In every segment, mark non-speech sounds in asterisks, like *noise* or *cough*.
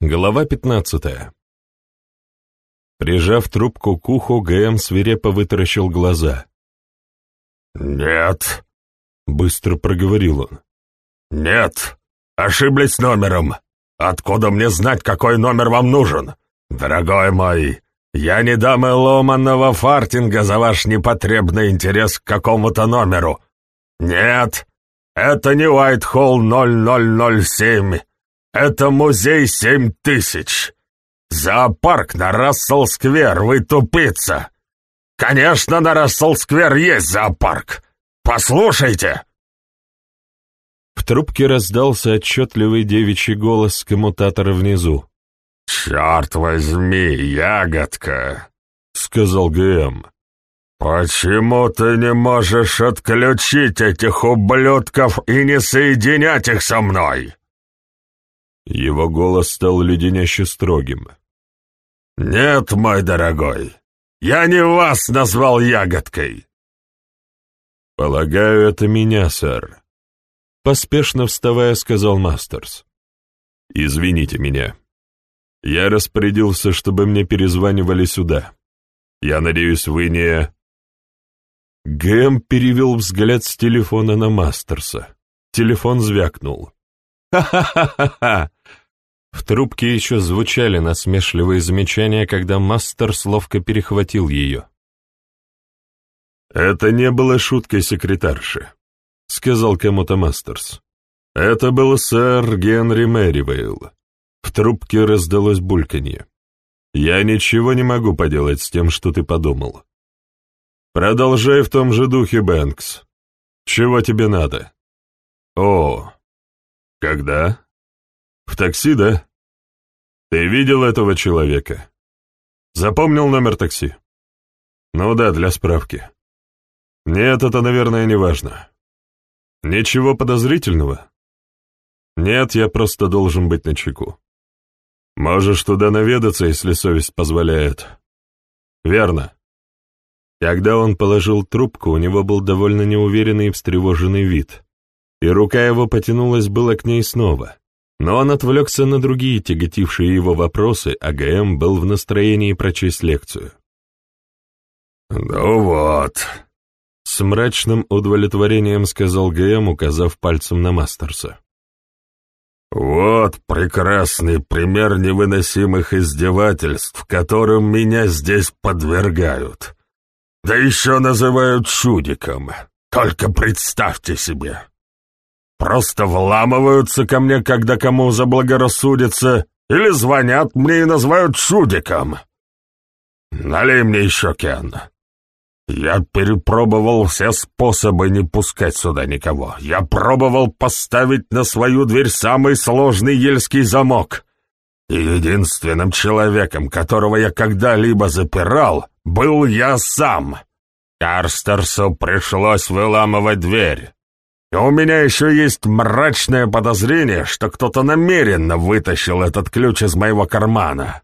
Глава пятнадцатая. Прижав трубку к уху, ГМ свирепо вытаращил глаза. «Нет», — быстро проговорил он. «Нет, ошиблись номером. Откуда мне знать, какой номер вам нужен? Дорогой мой, я не дам и ломаного фартинга за ваш непотребный интерес к какому-то номеру. Нет, это не Уайтхолл 0007. Это музей семь тысяч. Зоопарк на Рассел-сквер, вы тупица. Конечно, на Рассел-сквер есть зоопарк. Послушайте!» В трубке раздался отчетливый девичий голос коммутатора внизу. «Черт возьми, ягодка!» — сказал ГМ. «Почему ты не можешь отключить этих ублюдков и не соединять их со мной?» Его голос стал леденяще строгим. «Нет, мой дорогой, я не вас назвал ягодкой!» «Полагаю, это меня, сэр», — поспешно вставая, сказал Мастерс. «Извините меня. Я распорядился, чтобы мне перезванивали сюда. Я надеюсь, вы не...» Гэм перевел взгляд с телефона на Мастерса. Телефон звякнул. «Ха-ха-ха-ха! В трубке еще звучали насмешливые замечания, когда Мастерс ловко перехватил ее. «Это не было шуткой секретарши», — сказал кому-то Мастерс. «Это был сэр Генри Мэривейл». В трубке раздалось бульканье. «Я ничего не могу поделать с тем, что ты подумал. Продолжай в том же духе, Бэнкс. Чего тебе надо?» «О, когда?» «В такси, да? Ты видел этого человека? Запомнил номер такси?» «Ну да, для справки». «Нет, это, наверное, не важно». «Ничего подозрительного?» «Нет, я просто должен быть начеку». «Можешь туда наведаться, если совесть позволяет». «Верно». Когда он положил трубку, у него был довольно неуверенный и встревоженный вид, и рука его потянулась было к ней снова. Но он отвлекся на другие тяготившие его вопросы, а ГМ был в настроении прочесть лекцию. «Ну вот», — с мрачным удовлетворением сказал ГМ, указав пальцем на Мастерса. «Вот прекрасный пример невыносимых издевательств, которым меня здесь подвергают. Да еще называют чудиком. Только представьте себе, Просто вламываются ко мне, когда кому заблагорассудится, или звонят мне и называют чудиком. Налей мне еще, Кен. Я перепробовал все способы не пускать сюда никого. Я пробовал поставить на свою дверь самый сложный ельский замок. И единственным человеком, которого я когда-либо запирал, был я сам. Карстерсу пришлось выламывать дверь. И у меня еще есть мрачное подозрение, что кто-то намеренно вытащил этот ключ из моего кармана.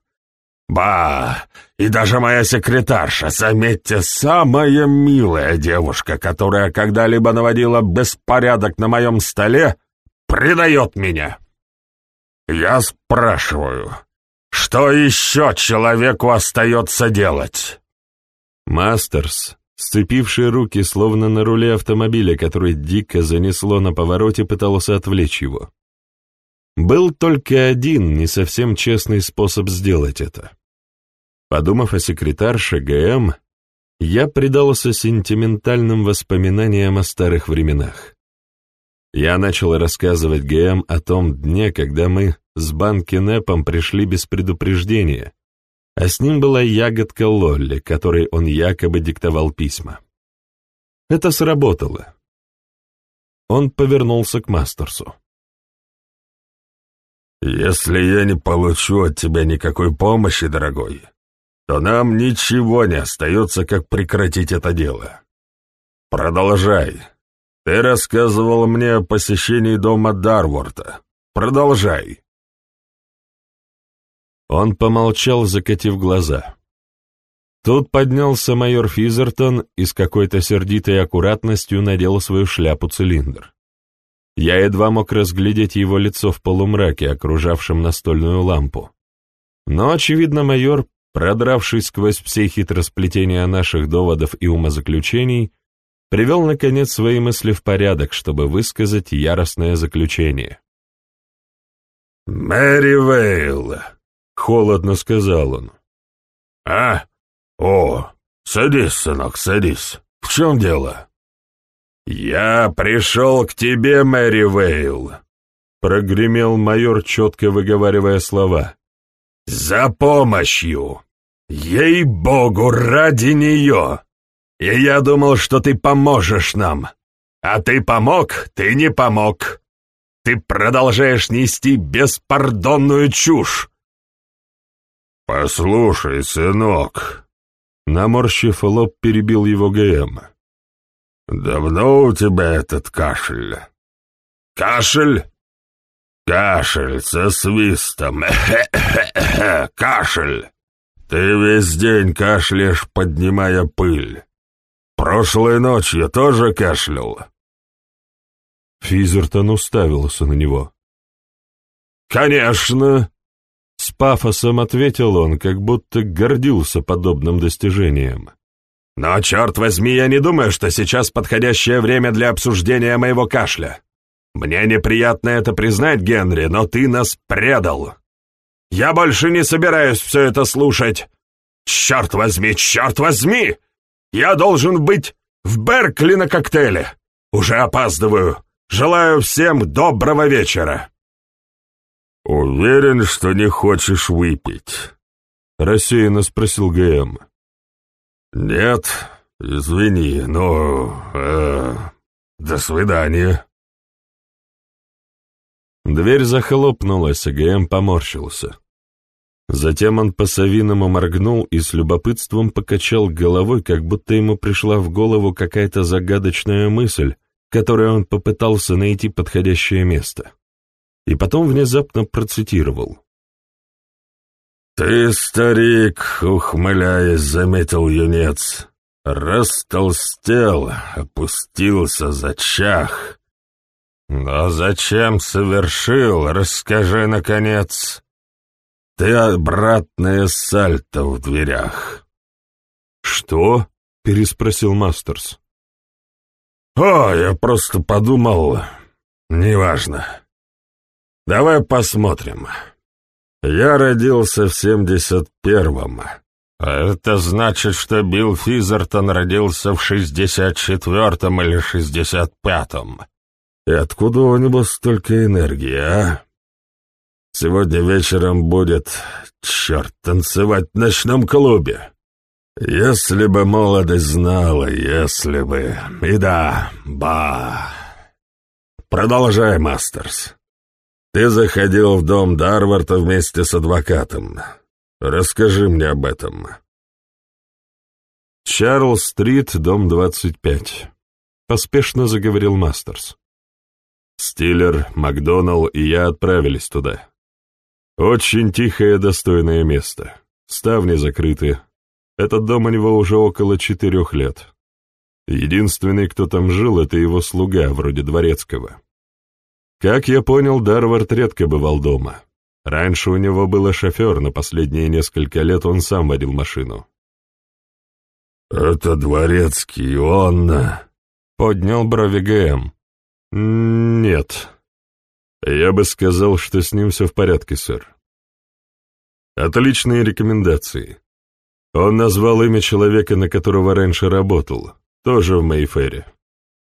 Ба, и даже моя секретарша, заметьте, самая милая девушка, которая когда-либо наводила беспорядок на моем столе, предает меня. Я спрашиваю, что еще человеку остается делать? Мастерс, Сцепившие руки, словно на руле автомобиля, который дико занесло на повороте, пытался отвлечь его. Был только один не совсем честный способ сделать это. Подумав о секретарше ГМ, я предался сентиментальным воспоминаниям о старых временах. Я начал рассказывать ГМ о том дне, когда мы с Банки Непом пришли без предупреждения, а с ним была ягодка Лолли, которой он якобы диктовал письма. Это сработало. Он повернулся к Мастерсу. «Если я не получу от тебя никакой помощи, дорогой, то нам ничего не остается, как прекратить это дело. Продолжай. Ты рассказывал мне о посещении дома Дарворта. Продолжай». Он помолчал, закатив глаза. Тут поднялся майор Физертон и с какой-то сердитой аккуратностью надел свою шляпу-цилиндр. Я едва мог разглядеть его лицо в полумраке, окружавшем настольную лампу. Но, очевидно, майор, продравшись сквозь все хитросплетения наших доводов и умозаключений, привел, наконец, свои мысли в порядок, чтобы высказать яростное заключение. «Мэри Вейл», — холодно сказал он. «А? О, садись, сынок, садись. В чем дело?» «Я пришел к тебе, Мэри Вейл», — прогремел майор, четко выговаривая слова. «За помощью! Ей-богу, ради нее! И я думал, что ты поможешь нам. А ты помог, ты не помог. Ты продолжаешь нести беспардонную чушь!» «Послушай, сынок», — наморщив лоб, перебил его ГМ. «Давно у тебя этот кашель?» «Кашель?» «Кашель со свистом. Кашель! Ты весь день кашляешь, поднимая пыль. Прошлой ночью тоже кашлял?» Физертон уставился на него. «Конечно!» С пафосом ответил он, как будто гордился подобным достижением. Но, черт возьми, я не думаю, что сейчас подходящее время для обсуждения моего кашля. Мне неприятно это признать, Генри, но ты нас предал. Я больше не собираюсь все это слушать. Черт возьми, черт возьми! Я должен быть в Беркли на коктейле. Уже опаздываю. Желаю всем доброго вечера. «Уверен, что не хочешь выпить?» — рассеянно спросил ГМ. «Нет, извини, но... Э, до свидания». Дверь захлопнулась, а ГМ поморщился. Затем он по-совиному моргнул и с любопытством покачал головой, как будто ему пришла в голову какая-то загадочная мысль, которой он попытался найти подходящее место. И потом внезапно процитировал. «Ты, старик, ухмыляясь, заметил юнец, растолстел, опустился, зачах. Но зачем совершил, расскажи, наконец. Ты обратное сальто в дверях». «Что?» — переспросил Мастерс. «О, я просто подумал, неважно. Давай посмотрим». Я родился в семьдесят первом. А это значит, что Билл Физертон родился в шестьдесят четвертом или шестьдесят пятом. И откуда у него столько энергии, а? Сегодня вечером будет, черт, танцевать в ночном клубе. Если бы молодость знала, если бы... И да, ба... Продолжай, Мастерс. Ты заходил в дом Дарварда вместе с адвокатом. Расскажи мне об этом. Чарльз-стрит, дом 25. Поспешно заговорил Мастерс. Стиллер, Макдоналл и я отправились туда. Очень тихое, достойное место. Ставни закрыты. Этот дом у него уже около четырех лет. Единственный, кто там жил, это его слуга, вроде дворецкого. Как я понял, Дарвард редко бывал дома. Раньше у него был шофер, но последние несколько лет он сам водил машину. «Это дворецкий, он...» — поднял брови ГМ. «Нет. Я бы сказал, что с ним все в порядке, сэр. Отличные рекомендации. Он назвал имя человека, на которого раньше работал, тоже в Мейфере.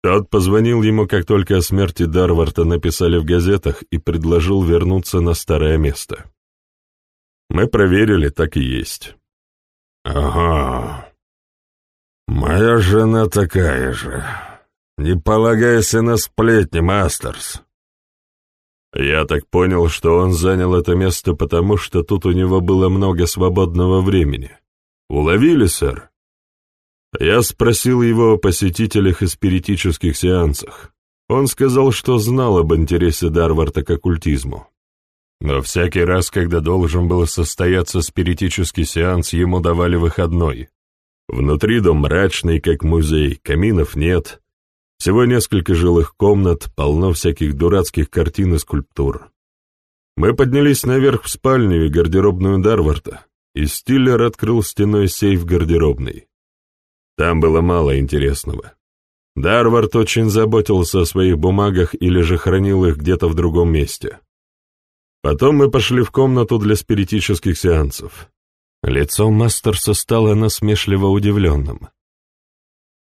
Тот позвонил ему, как только о смерти Дарварда написали в газетах, и предложил вернуться на старое место. Мы проверили, так и есть. «Ага. Моя жена такая же. Не полагайся на сплетни, Мастерс». Я так понял, что он занял это место потому, что тут у него было много свободного времени. Уловили, сэр? Я спросил его о посетителях и спиритических сеансах. Он сказал, что знал об интересе Дарварда к оккультизму. Но всякий раз, когда должен был состояться спиритический сеанс, ему давали выходной. Внутри дом мрачный, как музей, каминов нет. Всего несколько жилых комнат, полно всяких дурацких картин и скульптур. Мы поднялись наверх в спальню и гардеробную Дарварда, и Стиллер открыл стеной сейф гардеробной. Там было мало интересного. Дарвард очень заботился о своих бумагах или же хранил их где-то в другом месте. Потом мы пошли в комнату для спиритических сеансов. Лицо Мастерса стало насмешливо удивленным.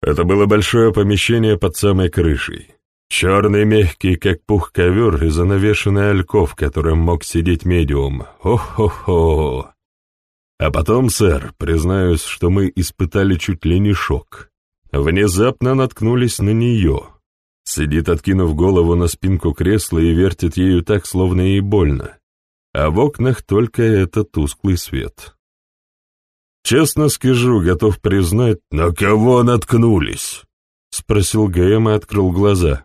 Это было большое помещение под самой крышей. Черный мягкий, как пух ковер, и занавешенный альков, в котором мог сидеть медиум. О-хо-хо! А потом, сэр, признаюсь, что мы испытали чуть ли не шок. Внезапно наткнулись на нее. Сидит, откинув голову на спинку кресла и вертит ею так, словно ей больно. А в окнах только этот тусклый свет. Честно скажу, готов признать, на кого наткнулись? Спросил ГМ и открыл глаза.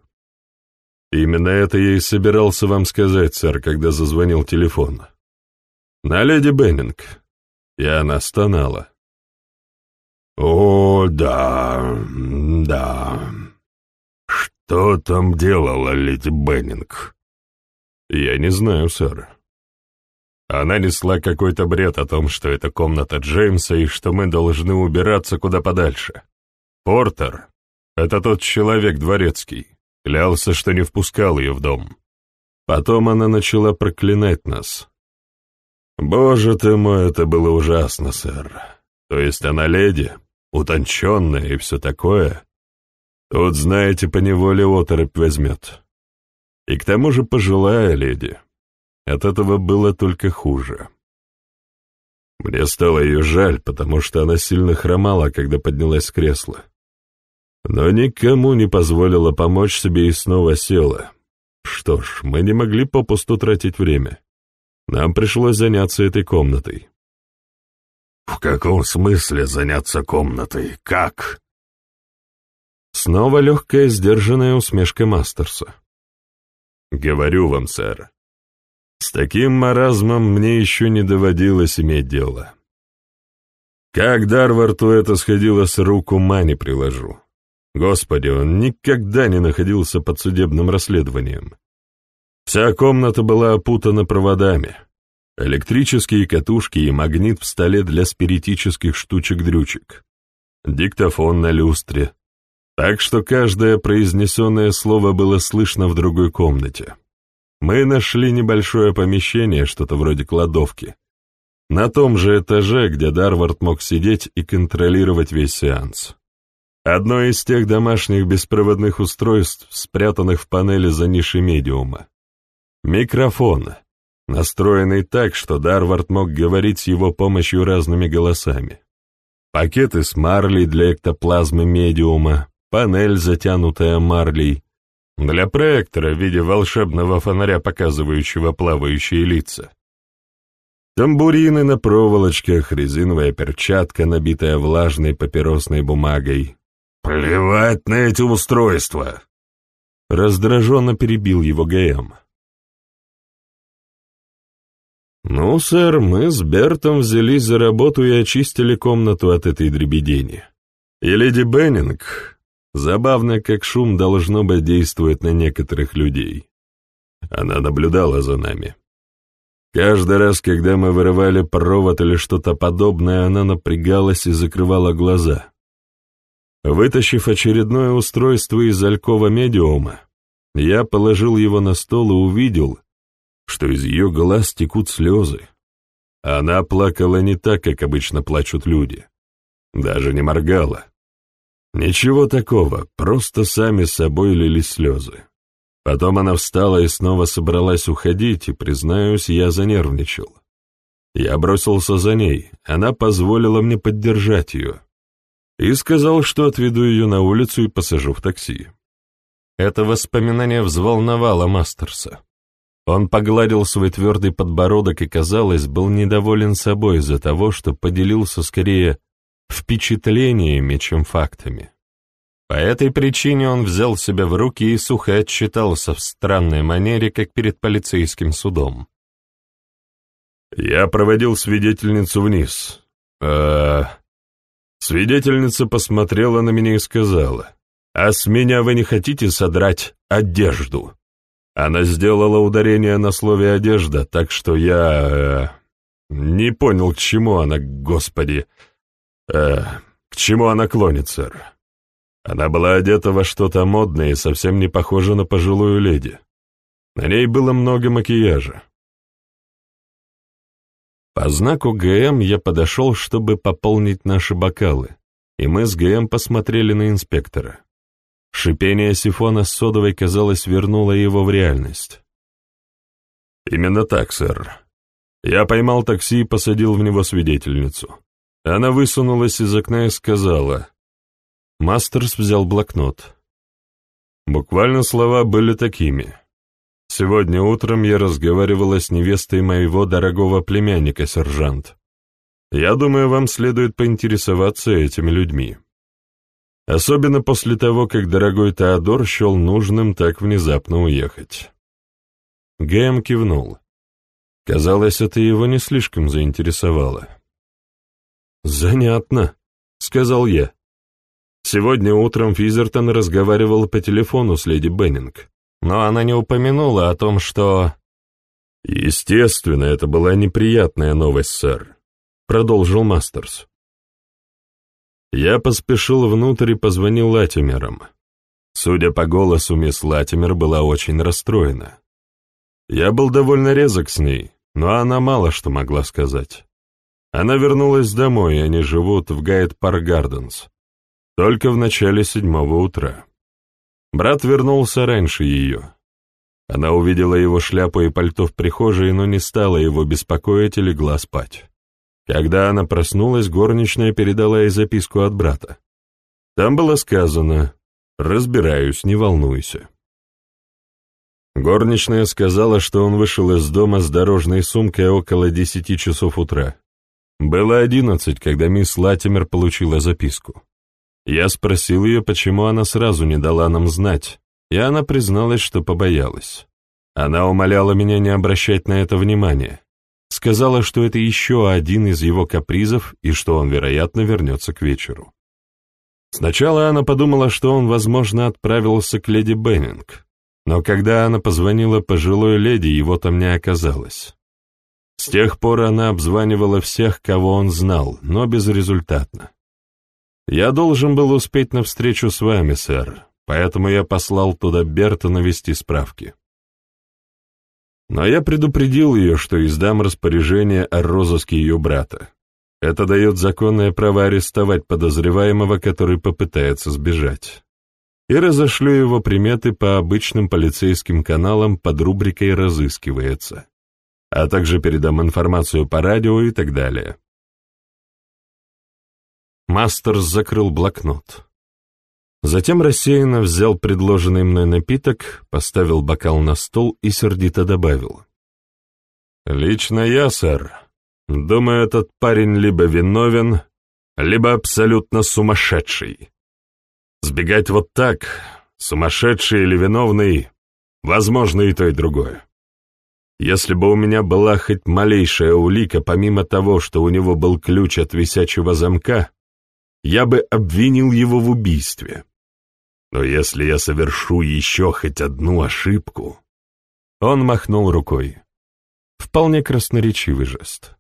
Именно это я и собирался вам сказать, сэр, когда зазвонил телефон. На леди Беннинг. И она стонала. «О, да, да. Что там делала леди Беннинг?» «Я не знаю, сэр. Она несла какой-то бред о том, что это комната Джеймса и что мы должны убираться куда подальше. Портер — это тот человек дворецкий, клялся, что не впускал ее в дом. Потом она начала проклинать нас. Боже ты мой, это было ужасно, сэр. То есть она леди, утонченная и все такое. Тут, знаете, поневоле оторопь возьмет. И к тому же пожилая леди. От этого было только хуже. Мне стало ее жаль, потому что она сильно хромала, когда поднялась с кресла. Но никому не позволила помочь себе и снова села. Что ж, мы не могли попусту тратить время. Нам пришлось заняться этой комнатой. «В каком смысле заняться комнатой? Как?» Снова легкая, сдержанная усмешка Мастерса. «Говорю вам, сэр, с таким маразмом мне еще не доводилось иметь дело. Как Дарварту это сходило с рук, ума не приложу. Господи, он никогда не находился под судебным расследованием. Вся комната была опутана проводами. Электрические катушки и магнит в столе для спиритических штучек-дрючек. Диктофон на люстре. Так что каждое произнесенное слово было слышно в другой комнате. Мы нашли небольшое помещение, что-то вроде кладовки. На том же этаже, где Дарвард мог сидеть и контролировать весь сеанс. Одно из тех домашних беспроводных устройств, спрятанных в панели за нишей медиума. Микрофон, настроенный так, что Дарвард мог говорить с его помощью разными голосами. Пакеты с марлей для эктоплазмы медиума, панель, затянутая марлей, для проектора в виде волшебного фонаря, показывающего плавающие лица. Тамбурины на проволочках, резиновая перчатка, набитая влажной папиросной бумагой. «Плевать на эти устройства!» Раздраженно перебил его ГМ. «Ну, сэр, мы с Бертом взялись за работу и очистили комнату от этой дребедени. И леди Беннинг, забавно, как шум должно быть действует на некоторых людей. Она наблюдала за нами. Каждый раз, когда мы вырывали провод или что-то подобное, она напрягалась и закрывала глаза. Вытащив очередное устройство из алькова медиума, я положил его на стол и увидел, что из ее глаз текут слезы. Она плакала не так, как обычно плачут люди. Даже не моргала. Ничего такого, просто сами собой лились слезы. Потом она встала и снова собралась уходить, и, признаюсь, я занервничал. Я бросился за ней, она позволила мне поддержать ее. И сказал, что отведу ее на улицу и посажу в такси. Это воспоминание взволновало Мастерса. Он погладил свой твердый подбородок и, казалось, был недоволен собой из-за того, что поделился скорее впечатлениями, чем фактами. По этой причине он взял себя в руки и сухо отчитался в странной манере, как перед полицейским судом. «Я проводил свидетельницу вниз. Э, свидетельница посмотрела на меня и сказала, А с меня вы не хотите содрать одежду?» Она сделала ударение на слове «одежда», так что я... Э, не понял, к чему она, господи... Э, к чему она клонит, сэр. Она была одета во что-то модное и совсем не похожа на пожилую леди. На ней было много макияжа. По знаку ГМ я подошел, чтобы пополнить наши бокалы, и мы с ГМ посмотрели на инспектора. Шипение сифона с содовой, казалось, вернуло его в реальность. «Именно так, сэр. Я поймал такси и посадил в него свидетельницу. Она высунулась из окна и сказала. Мастерс взял блокнот. Буквально слова были такими. Сегодня утром я разговаривала с невестой моего дорогого племянника, сержант. Я думаю, вам следует поинтересоваться этими людьми. Особенно после того, как дорогой Теодор счел нужным так внезапно уехать. Гэм кивнул. Казалось, это его не слишком заинтересовало. «Занятно», — сказал я. Сегодня утром Физертон разговаривал по телефону с леди Беннинг, но она не упомянула о том, что... «Естественно, это была неприятная новость, сэр», — продолжил Мастерс. Я поспешил внутрь и позвонил Латимерам. Судя по голосу, мисс Латимер была очень расстроена. Я был довольно резок с ней, но она мало что могла сказать. Она вернулась домой, и они живут в Гайд-Парк Гарденс. Только в начале седьмого утра. Брат вернулся раньше ее. Она увидела его шляпу и пальто в прихожей, но не стала его беспокоить и легла спать. Когда она проснулась, горничная передала ей записку от брата. Там было сказано «Разбираюсь, не волнуйся». Горничная сказала, что он вышел из дома с дорожной сумкой около десяти часов утра. Было одиннадцать, когда мисс Латимер получила записку. Я спросил ее, почему она сразу не дала нам знать, и она призналась, что побоялась. Она умоляла меня не обращать на это внимания. Сказала, что это еще один из его капризов и что он, вероятно, вернется к вечеру. Сначала она подумала, что он, возможно, отправился к леди Беннинг, но когда она позвонила пожилой леди, его там не оказалось. С тех пор она обзванивала всех, кого он знал, но безрезультатно. Я должен был успеть на встречу с вами, сэр, поэтому я послал туда Берта навести справки. Но я предупредил ее, что издам распоряжение о розыске ее брата. Это дает законное право арестовать подозреваемого, который попытается сбежать и разошлю его приметы по обычным полицейским каналам под рубрикой «Разыскивается», а также передам информацию по радио и так далее. Мастерс закрыл блокнот. Затем рассеянно взял предложенный мной напиток, поставил бокал на стол и сердито добавил. «Лично я, сэр, думаю, этот парень либо виновен, либо абсолютно сумасшедший. Сбегать вот так, сумасшедший или виновный, возможно и то, и другое. Если бы у меня была хоть малейшая улика, помимо того, что у него был ключ от висячего замка, я бы обвинил его в убийстве. Но если я совершу еще хоть одну ошибку... Он махнул рукой. Вполне красноречивый жест.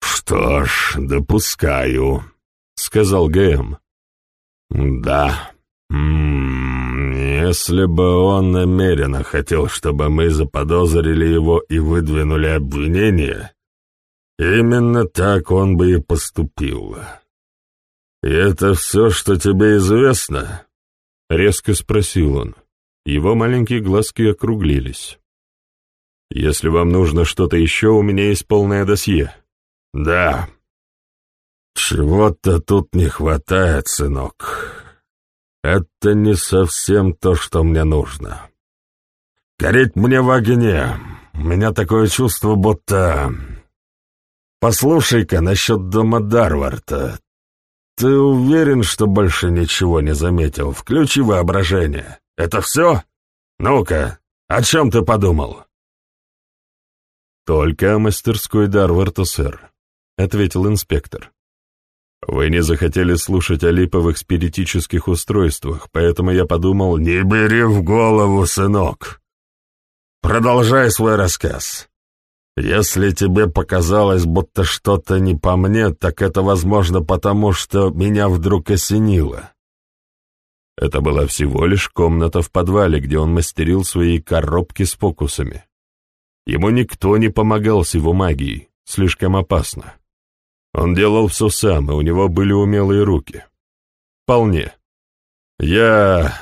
«Что ж, допускаю», — сказал ГМ. «Да. М -м, если бы он намеренно хотел, чтобы мы заподозрили его и выдвинули обвинение, именно так он бы и поступил. И это все, что тебе известно?» — резко спросил он. Его маленькие глазки округлились. «Если вам нужно что-то еще, у меня есть полное досье». «Да», «Чего-то тут не хватает, сынок. Это не совсем то, что мне нужно. Гореть мне в огне. У меня такое чувство, будто... Послушай-ка насчет дома Дарварта. Ты уверен, что больше ничего не заметил? Включи воображение. Это все? Ну-ка, о чем ты подумал?» «Только о мастерской Дарварта, сэр», — ответил инспектор. Вы не захотели слушать о липовых спиритических устройствах, поэтому я подумал... Не бери в голову, сынок. Продолжай свой рассказ. Если тебе показалось, будто что-то не по мне, так это возможно потому, что меня вдруг осенило. Это была всего лишь комната в подвале, где он мастерил свои коробки с фокусами. Ему никто не помогал с его магией, слишком опасно. Он делал все сам, и у него были умелые руки. Вполне. Я,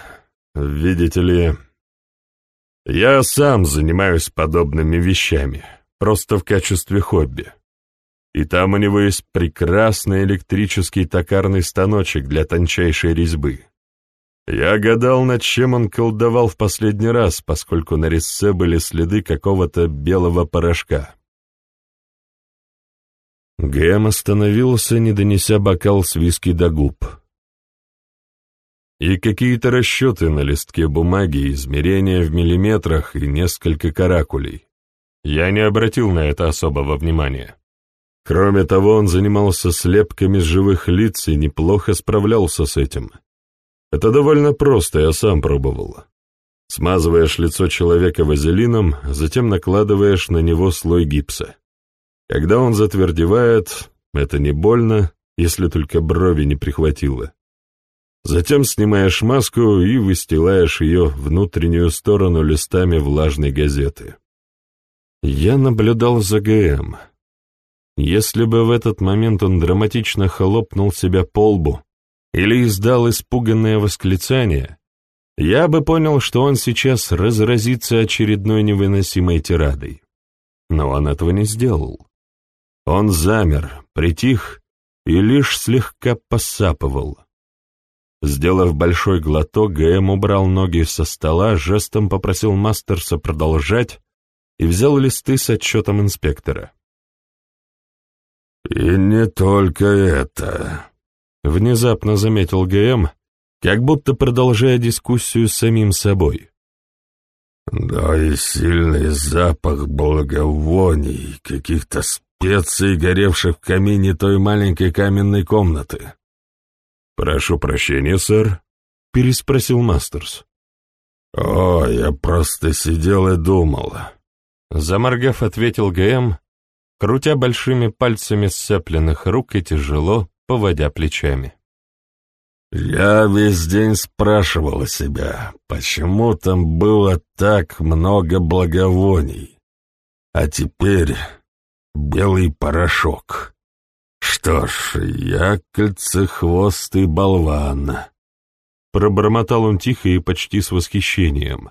видите ли, я сам занимаюсь подобными вещами, просто в качестве хобби. И там у него есть прекрасный электрический токарный станочек для тончайшей резьбы. Я гадал, над чем он колдовал в последний раз, поскольку на резце были следы какого-то белого порошка. Гэм остановился, не донеся бокал с виски до губ. И какие-то расчеты на листке бумаги, измерения в миллиметрах и несколько каракулей. Я не обратил на это особого внимания. Кроме того, он занимался слепками живых лиц и неплохо справлялся с этим. Это довольно просто, я сам пробовал. Смазываешь лицо человека вазелином, затем накладываешь на него слой гипса. Когда он затвердевает, это не больно, если только брови не прихватило. Затем снимаешь маску и выстилаешь ее внутреннюю сторону листами влажной газеты. Я наблюдал за ГМ. Если бы в этот момент он драматично хлопнул себя по лбу или издал испуганное восклицание, я бы понял, что он сейчас разразится очередной невыносимой тирадой. Но он этого не сделал. Он замер, притих и лишь слегка посапывал. Сделав большой глоток, ГМ убрал ноги со стола, жестом попросил Мастерса продолжать и взял листы с отчетом инспектора. «И не только это», — внезапно заметил ГМ, как будто продолжая дискуссию с самим собой. «Да и сильный запах благовоний, каких-то специй, горевших в камине той маленькой каменной комнаты». «Прошу прощения, сэр», — переспросил Мастерс. «О, я просто сидел и думал». Заморгав, ответил ГМ, крутя большими пальцами сцепленных рук и тяжело, поводя плечами. «Я весь день спрашивал себя, почему там было так много благовоний, а теперь белый порошок. Что ж, я кольцехвостый болван». Пробормотал он тихо и почти с восхищением.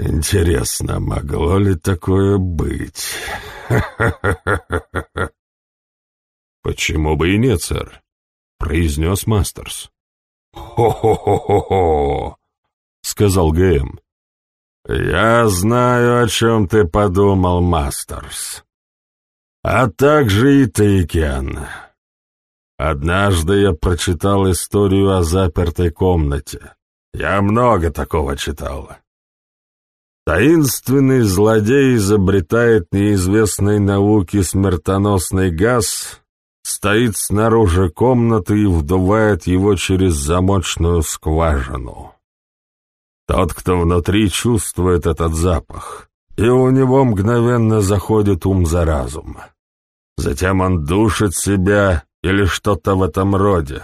Интересно, могло ли такое быть? *laughs* Почему бы и нет, сэр? произнес Мастерс. «Хо-хо-хо-хо-хо!» — сказал ГМ. «Я знаю, о чем ты подумал, Мастерс. А также и ты. Однажды я прочитал историю о запертой комнате. Я много такого читал. Таинственный злодей изобретает неизвестной науке смертоносный газ, стоит снаружи комнаты и вдувает его через замочную скважину. Тот, кто внутри, чувствует этот запах, и у него мгновенно заходит ум за разум. Затем он душит себя или что-то в этом роде.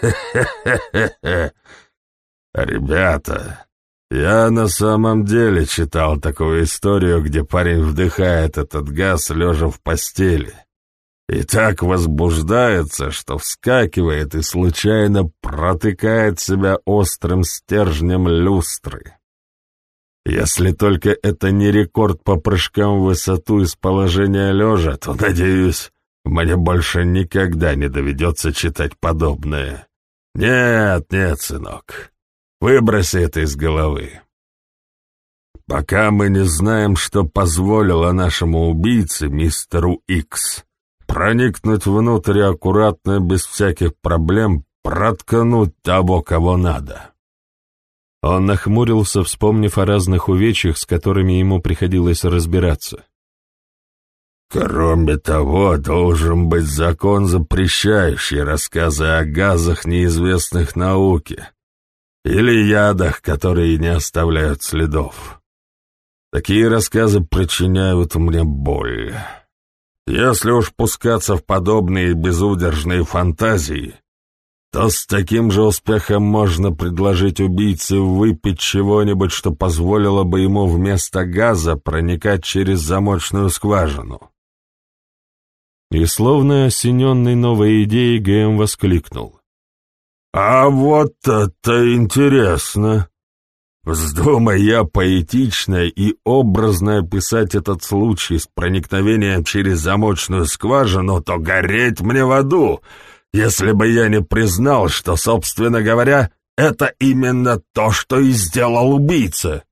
Хе-хе-хе-хе. *laughs* Ребята, я на самом деле читал такую историю, где парень вдыхает этот газ, лежа в постели, и так возбуждается, что вскакивает и случайно протыкает себя острым стержнем люстры. Если только это не рекорд по прыжкам в высоту из положения лежа, то, надеюсь, мне больше никогда не доведется читать подобное. Нет, нет, сынок. Выброси это из головы. Пока мы не знаем, что позволило нашему убийце, мистеру Икс, проникнуть внутрь аккуратно, без всяких проблем, проткнуть того, кого надо. Он нахмурился, вспомнив о разных увечьях, с которыми ему приходилось разбираться. Кроме того, должен быть закон, запрещающий рассказы о газах, неизвестных науке, или ядах, которые не оставляют следов. Такие рассказы причиняют мне боль. Если уж пускаться в подобные безудержные фантазии, то с таким же успехом можно предложить убийце выпить чего-нибудь, что позволило бы ему вместо газа проникать через замочную скважину. И словно осененный новой идеей, Гэм воскликнул. «А вот это интересно! Вздумай я поэтично и образно описать этот случай с проникновением через замочную скважину, то гореть мне в аду, если бы я не признал, что, собственно говоря, это именно то, что и сделал убийца.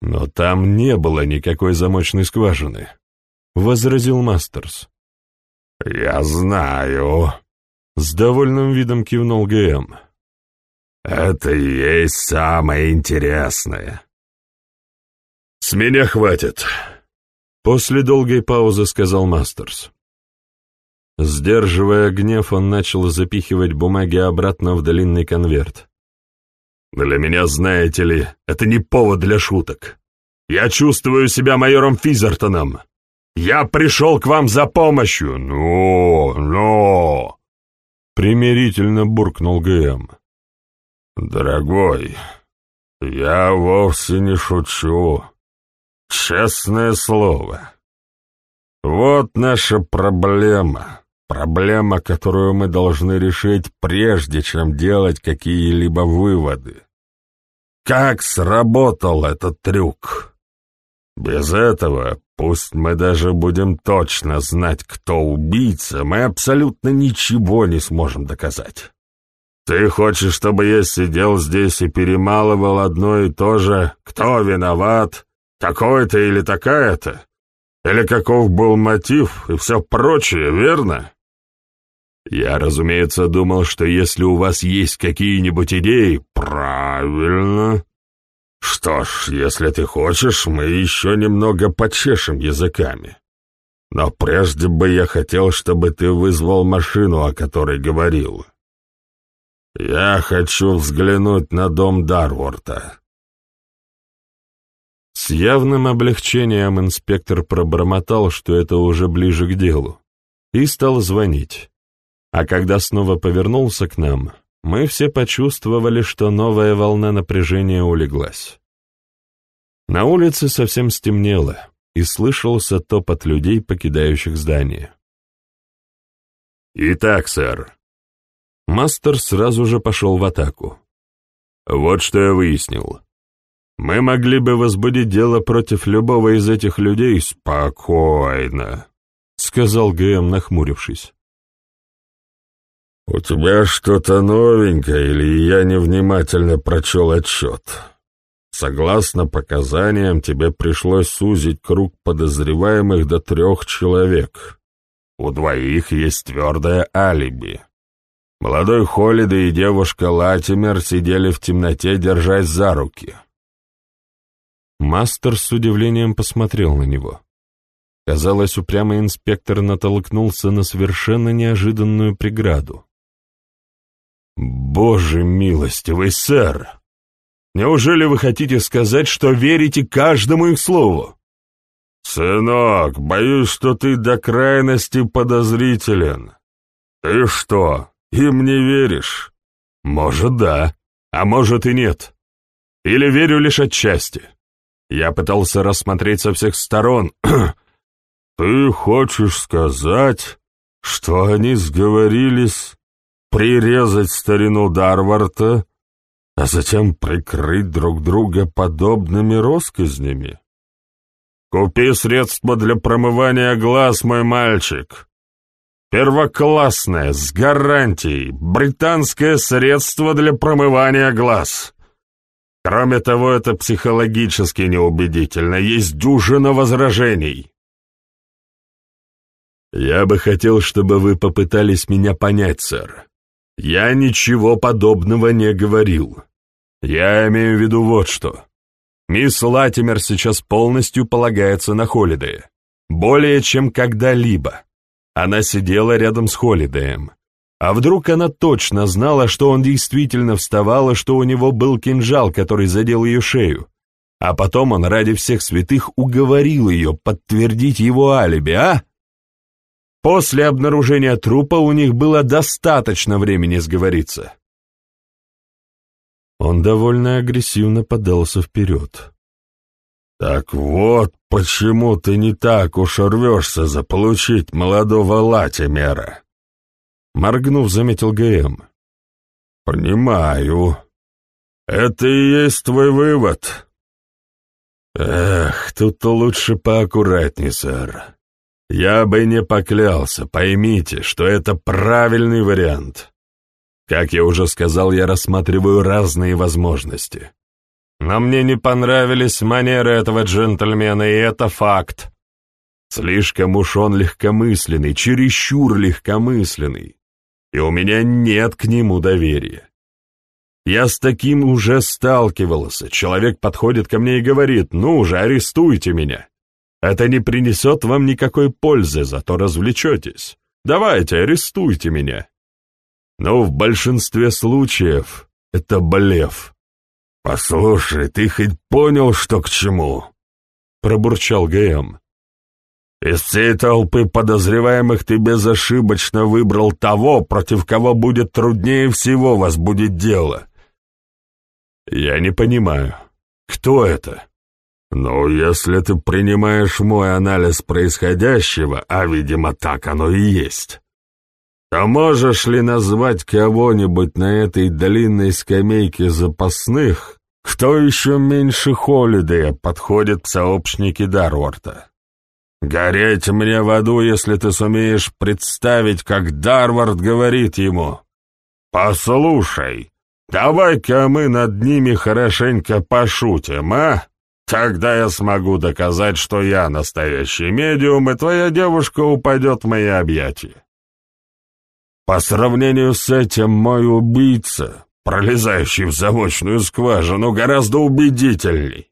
Но там не было никакой замочной скважины, — возразил Мастерс. «Я знаю», — с довольным видом кивнул ГМ. Это и есть самое интересное. С меня хватит. После долгой паузы сказал Мастерс. Сдерживая гнев, он начал запихивать бумаги обратно в длинный конверт. «Для меня, знаете ли, это не повод для шуток. Я чувствую себя майором Физертоном. Я пришел к вам за помощью. Ну, ну!» Примирительно буркнул ГМ. «Дорогой, я вовсе не шучу. Честное слово. Вот наша проблема. Проблема, которую мы должны решить, прежде чем делать какие-либо выводы. Как сработал этот трюк? Без этого, пусть мы даже будем точно знать, кто убийца, мы абсолютно ничего не сможем доказать. Ты хочешь, чтобы я сидел здесь и перемалывал одно и то же, кто виноват, такой-то или такая-то? Или каков был мотив и все прочее, верно? Я, разумеется, думал, что если у вас есть какие-нибудь идеи... Правильно. Что ж, если ты хочешь, мы еще немного почешем языками. Но прежде бы я хотел, чтобы ты вызвал машину, о которой говорил. «Я хочу взглянуть на дом Дарворта». С явным облегчением инспектор пробормотал, что это уже ближе к делу, и стал звонить. А когда снова повернулся к нам, мы все почувствовали, что новая волна напряжения улеглась. На улице совсем стемнело, и слышался топот людей, покидающих здание. «Итак, сэр», Мастер сразу же пошел в атаку. Вот что я выяснил. Мы могли бы возбудить дело против любого из этих людей спокойно, сказал ГМ, нахмурившись. «У тебя что-то новенькое, или я невнимательно прочел отчет? Согласно показаниям, тебе пришлось сузить круг подозреваемых до трех человек. У двоих есть твердое алиби. Молодой Холлида и девушка Латимер сидели в темноте, держась за руки. Мастер с удивлением посмотрел на него. Казалось, упрямый инспектор натолкнулся на совершенно неожиданную преграду. «Боже милостивый, сэр! Неужели вы хотите сказать, что верите каждому их слову?» «Сынок, боюсь, что ты до крайности подозрителен. Ты что, им не веришь? Может, да, а может и нет. Или верю лишь отчасти. Я пытался рассмотреть со всех сторон. *clears throat* Ты хочешь сказать, что они сговорились прирезать старину Дарварта, а затем прикрыть друг друга подобными росказнями? Купи средства для промывания глаз, мой мальчик. Первоклассное, с гарантией, британское средство для промывания глаз. Кроме того, это психологически неубедительно, есть дюжина возражений. Я бы хотел, чтобы вы попытались меня понять, сэр. Я ничего подобного не говорил. Я имею в виду вот что. Мисс Латимер сейчас полностью полагается на Холидея. Более чем когда-либо. Она сидела рядом с Холидеем. А вдруг она точно знала, что он действительно вставал, и что у него был кинжал, который задел ее шею? А потом он ради всех святых уговорил ее подтвердить его алиби, а? После обнаружения трупа у них было достаточно времени сговориться. Он довольно агрессивно подался вперед. «Так вот, почему ты не так уж рвешься заполучить молодого Латимера?» Моргнув, заметил ГМ. «Понимаю. Это и есть твой вывод». «Эх, тут лучше поаккуратней, сэр. Я бы не поклялся, поймите, что это правильный вариант. Как я уже сказал, я рассматриваю разные возможности. Но мне не понравились манеры этого джентльмена, и это факт. Слишком уж он легкомысленный, чересчур легкомысленный, и у меня нет к нему доверия. Я с таким уже сталкивался. Человек подходит ко мне и говорит, ну уже арестуйте меня. Это не принесет вам никакой пользы, зато развлечетесь. Давайте, арестуйте меня. Но в большинстве случаев это блеф. «Послушай, ты хоть понял, что к чему?» — пробурчал ГМ. «Из всей толпы подозреваемых ты безошибочно выбрал того, против кого будет труднее всего возбудить дело». «Я не понимаю, кто это?» «Ну, если ты принимаешь мой анализ происходящего, а, видимо, так оно и есть, то можешь ли назвать кого-нибудь на этой длинной скамейке запасных, кто еще меньше Холидея подходит к сообщнике Дарварда? Гореть мне в аду, если ты сумеешь представить, как Дарвард говорит ему. «Послушай, давай-ка мы над ними хорошенько пошутим, а?» Тогда я смогу доказать, что я настоящий медиум, и твоя девушка упадет в мои объятия. По сравнению с этим мой убийца, пролезающий в замочную скважину, гораздо убедительней.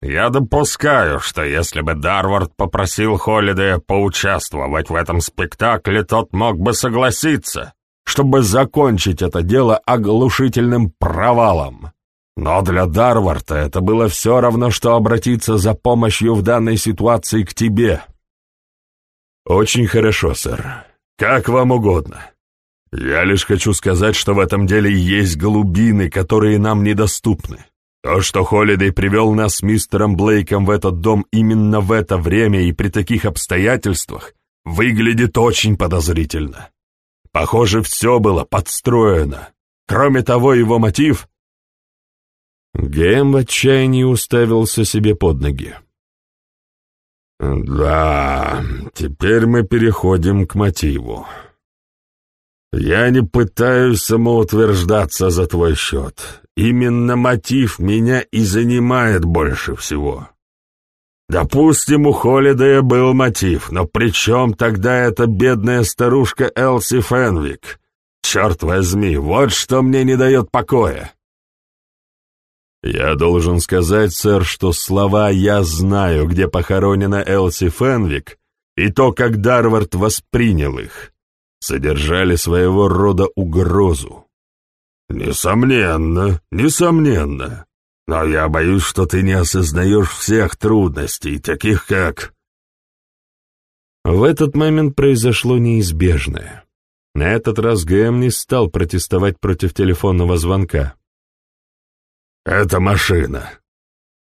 Я допускаю, что если бы Дарвард попросил Холидея поучаствовать в этом спектакле, тот мог бы согласиться, чтобы закончить это дело оглушительным провалом. Но для Дарварда это было все равно, что обратиться за помощью в данной ситуации к тебе. Очень хорошо, сэр. Как вам угодно. Я лишь хочу сказать, что в этом деле есть глубины, которые нам недоступны. То, что Холидей привел нас с мистером Блейком в этот дом именно в это время и при таких обстоятельствах, выглядит очень подозрительно. Похоже, все было подстроено. Кроме того, его мотив... Гэм в отчаянии уставился себе под ноги. «Да, теперь мы переходим к мотиву. Я не пытаюсь самоутверждаться за твой счет. Именно мотив меня и занимает больше всего. Допустим, у Холидея был мотив, но при чем тогда эта бедная старушка Элси Фенвик? Черт возьми, вот что мне не дает покоя. «Я должен сказать, сэр, что слова «я знаю, где похоронена Элси Фенвик» и то, как Дарвард воспринял их, содержали своего рода угрозу». «Несомненно, несомненно. Но я боюсь, что ты не осознаешь всех трудностей, таких как...» В этот момент произошло неизбежное. На этот раз ГМ не стал протестовать против телефонного звонка. «Это машина!»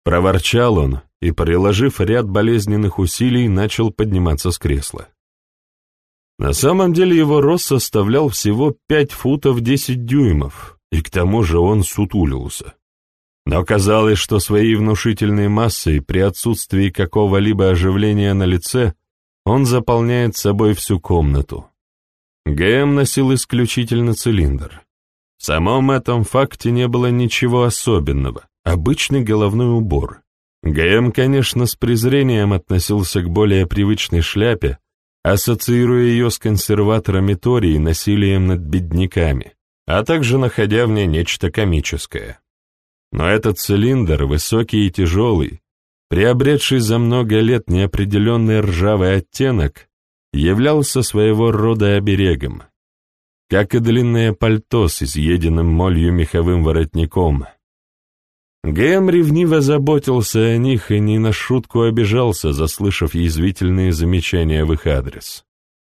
Проворчал он и, приложив ряд болезненных усилий, начал подниматься с кресла. На самом деле его рост составлял всего пять футов десять дюймов, и к тому же он сутулился. Но казалось, что своей внушительной массой при отсутствии какого-либо оживления на лице он заполняет собой всю комнату. ГМ носил исключительно цилиндр. В самом этом факте не было ничего особенного, обычный головной убор. ГМ, конечно, с презрением относился к более привычной шляпе, ассоциируя ее с консерваторами Тори и насилием над бедняками, а также находя в ней нечто комическое. Но этот цилиндр, высокий и тяжелый, приобретший за много лет неопределенный ржавый оттенок, являлся своего рода оберегом, как и длинное пальто с изъеденным молью меховым воротником. Гэм ревниво заботился о них и не на шутку обижался, заслышав язвительные замечания в их адрес.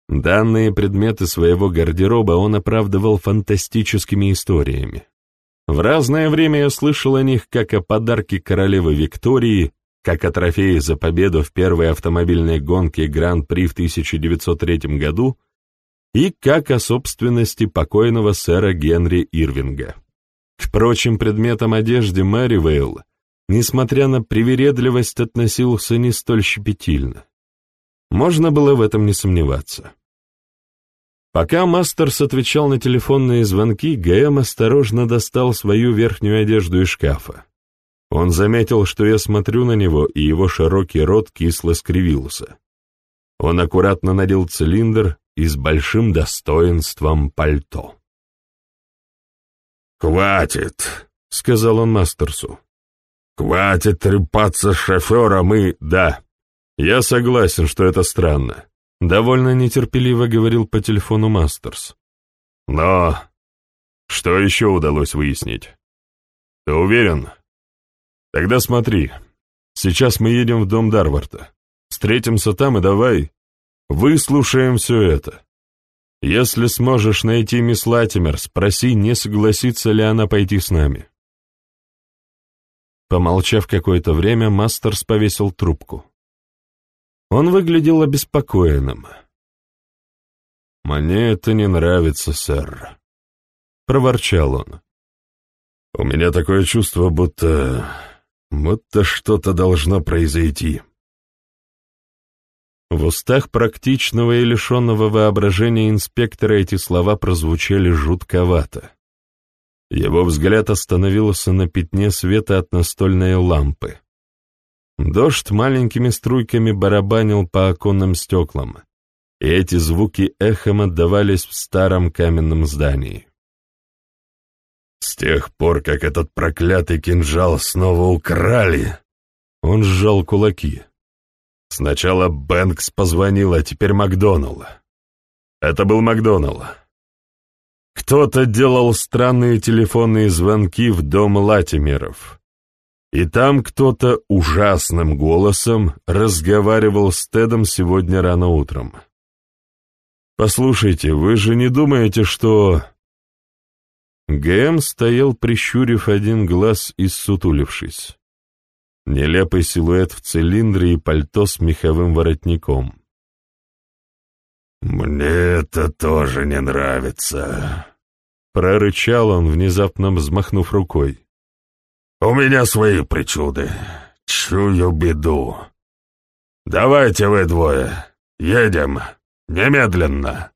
Данные предметы своего гардероба он оправдывал фантастическими историями. В разное время я слышал о них как о подарке королевы Виктории, как о трофее за победу в первой автомобильной гонке Гран-при в 1903 году и как о собственности покойного сэра Генри Ирвинга. К прочим предметам одежды Мэри Вейл, несмотря на привередливость, относился не столь щепетильно. Можно было в этом не сомневаться. Пока Мастерс отвечал на телефонные звонки, ГМ осторожно достал свою верхнюю одежду из шкафа. Он заметил, что я смотрю на него, и его широкий рот кисло скривился. Он аккуратно надел цилиндр и с большим достоинством пальто. «Хватит», — сказал он Мастерсу. «Хватит трепаться с шофером и...» «Да, я согласен, что это странно», — довольно нетерпеливо говорил по телефону Мастерс. «Но что еще удалось выяснить? Ты уверен?» «Тогда смотри, сейчас мы едем в дом Дарварда. Встретимся там и давай выслушаем все это. Если сможешь найти мисс Латимер, спроси, не согласится ли она пойти с нами». Помолчав какое-то время, Мастерс повесил трубку. Он выглядел обеспокоенным. «Мне это не нравится, сэр», — проворчал он. «У меня такое чувство, будто... будто что-то должно произойти». В устах практичного и лишенного воображения инспектора эти слова прозвучали жутковато. Его взгляд остановился на пятне света от настольной лампы. Дождь маленькими струйками барабанил по оконным стеклам, и эти звуки эхом отдавались в старом каменном здании. «С тех пор, как этот проклятый кинжал снова украли...» Он сжал кулаки. Сначала Бэнкс позвонил, а теперь Макдоналл. Это был Макдоналл. Кто-то делал странные телефонные звонки в дом Латимеров. И там кто-то ужасным голосом разговаривал с Тедом сегодня рано утром. «Послушайте, вы же не думаете, что...» Гэм стоял, прищурив один глаз и сутулившись. Нелепый силуэт в цилиндре и пальто с меховым воротником. «Мне это тоже не нравится», — прорычал он, внезапно взмахнув рукой. «У меня свои причуды. Чую беду. Давайте вы двое. Едем. Немедленно».